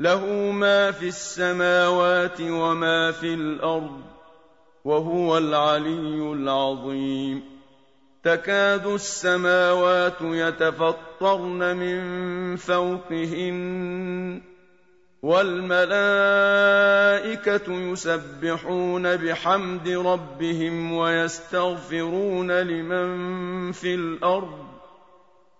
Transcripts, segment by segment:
له ما في السماوات وما في الأرض وهو العلي العظيم. تكاد السماوات يتفطرن من فوقهن والملائكة يسبحون بحمد ربهم ويستغفرون لمن في الأرض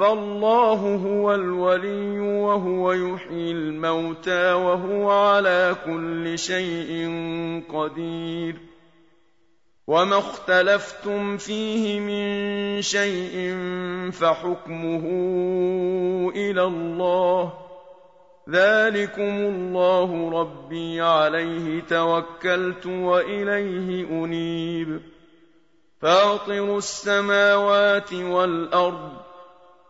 فالله هو الولي وهو يحيي الموتى وهو على كل شيء قدير. وما اختلفتم فيه من شيء فحكمه إلى الله. ذلكم الله ربي عليه توكلت وإليه أنيب. فاطر السماوات والأرض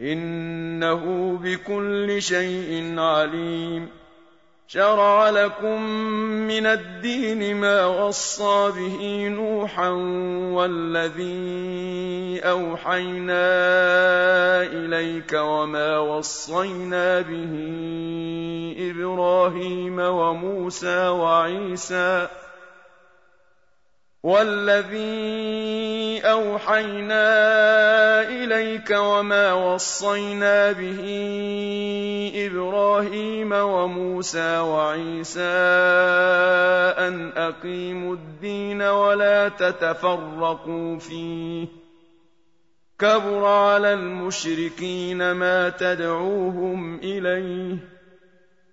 إنه بكل شيء عليم. شرع لكم من الدين ما وصى به نوحا والذي أوحينا إليك وما وصينا به إبراهيم وموسى وعيسى والذي أوحينا اليك وما وصينا به إبراهيم وموسى وعيسى أن أقيموا الدين ولا تتفرقوا فيه. كبر على المشركين ما تدعوهم إليه.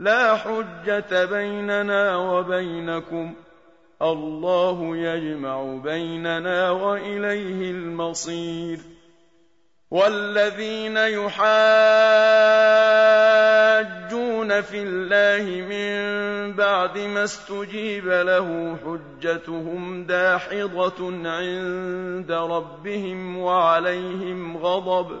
لا حجة بيننا وبينكم. الله يجمع بيننا وإليه المصير. والذين يحاجون في الله من بعد ما استجيب له حجتهم داحضة عند ربهم وعليهم غضب.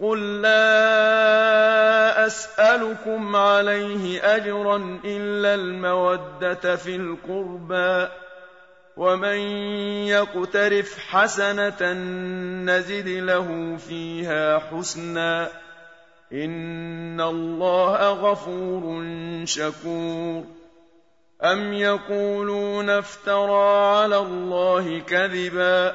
قل لا اسالكم عليه اجرا الا الموده في القربى ومن يقترف حسنه نزد له فيها حسنا إن الله غفور شكور أم يقولون افترى على الله كذبا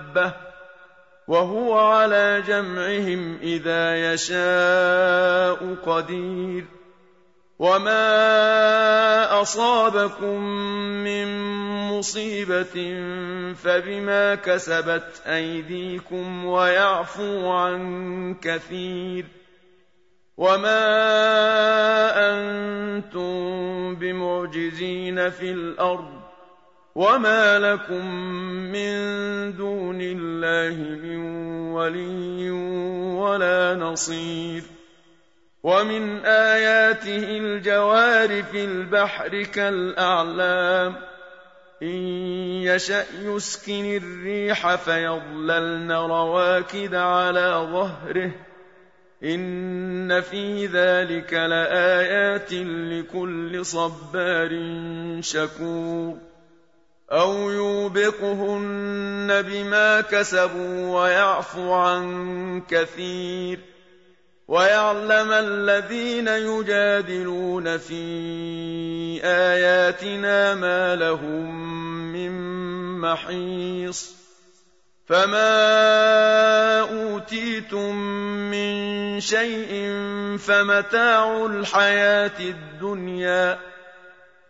دابة وهو على جمعهم إذا يشاء قدير وما أصابكم من مصيبة فبما كسبت أيديكم ويعفو عن كثير وما أنتم بمعجزين في الأرض وما لكم من دون الله من ولي ولا نصير ومن آياته الجوار في البحر كالأعلام إن يشأ يسكن الريح فيظللن رواكد على ظهره إن في ذلك لآيات لكل صبار شكور أو يوبقهن بما كسبوا ويعفو عن كثير ويعلم الذين يجادلون في آياتنا ما لهم من محيص فما أوتيتم من شيء فمتاع الحياة الدنيا